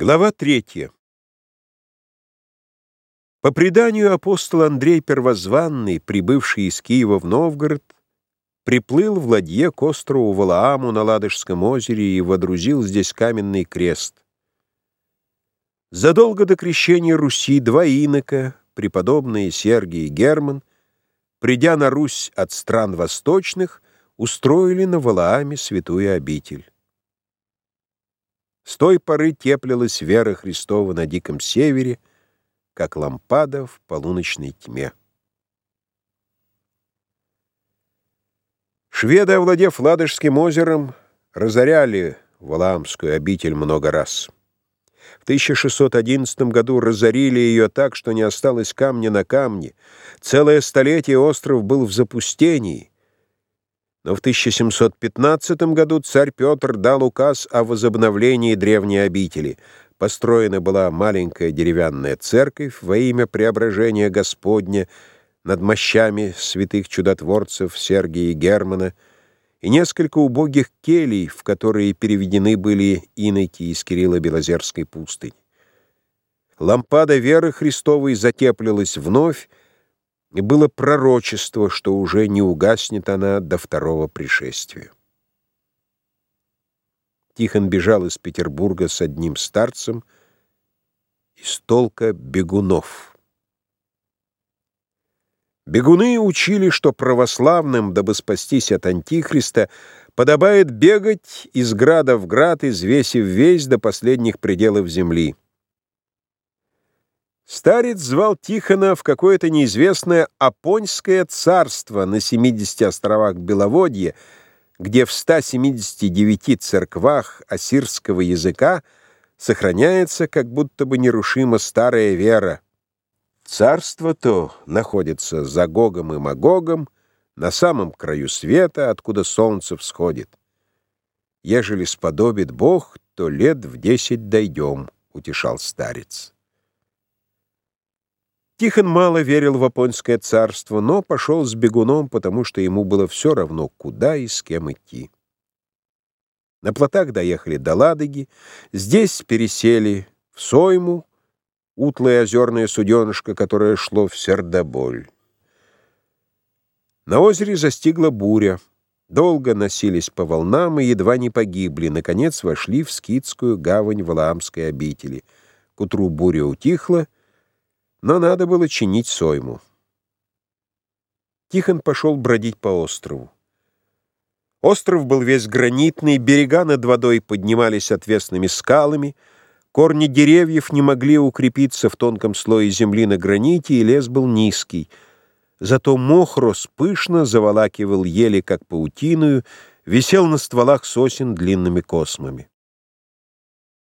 Глава третья. По преданию апостол Андрей Первозванный, прибывший из Киева в Новгород, приплыл в ладье к острову Валааму на Ладожском озере и водрузил здесь каменный крест. Задолго до крещения Руси два инока, преподобные Сергий и Герман, придя на Русь от стран восточных, устроили на Валааме святую обитель. С той поры теплилась вера Христова на диком севере, как лампада в полуночной тьме. Шведы, овладев Ладожским озером, разоряли Валаамскую обитель много раз. В 1611 году разорили ее так, что не осталось камня на камне. Целое столетие остров был в запустении — но в 1715 году царь Петр дал указ о возобновлении древней обители. Построена была маленькая деревянная церковь во имя преображения Господня над мощами святых чудотворцев Сергия и Германа и несколько убогих келей, в которые переведены были иноки из Кирилла-Белозерской пустыни. Лампада веры Христовой затеплилась вновь, и было пророчество, что уже не угаснет она до второго пришествия. Тихон бежал из Петербурга с одним старцем из толка бегунов. Бегуны учили, что православным, дабы спастись от Антихриста, подобает бегать из града в град, извесив весь до последних пределов земли. Старец звал Тихона в какое-то неизвестное Апоньское царство на 70 островах Беловодья, где в 179 церквах ассирского языка сохраняется как будто бы нерушимо старая вера. Царство то находится за Гогом и Магогом, на самом краю света, откуда солнце всходит. Ежели сподобит Бог, то лет в десять дойдем, — утешал старец. Тихон мало верил в Апонское царство, но пошел с бегуном, потому что ему было все равно, куда и с кем идти. На плотах доехали до Ладоги, здесь пересели в Сойму, утлое озерное суденышко, которое шло в Сердоболь. На озере застигла буря. Долго носились по волнам и едва не погибли. Наконец вошли в скитскую гавань Валаамской обители. К утру буря утихла, но надо было чинить сойму. Тихон пошел бродить по острову. Остров был весь гранитный, берега над водой поднимались отвесными скалами, корни деревьев не могли укрепиться в тонком слое земли на граните, и лес был низкий. Зато мох рос пышно, заволакивал ели, как паутиную, висел на стволах сосен длинными космами.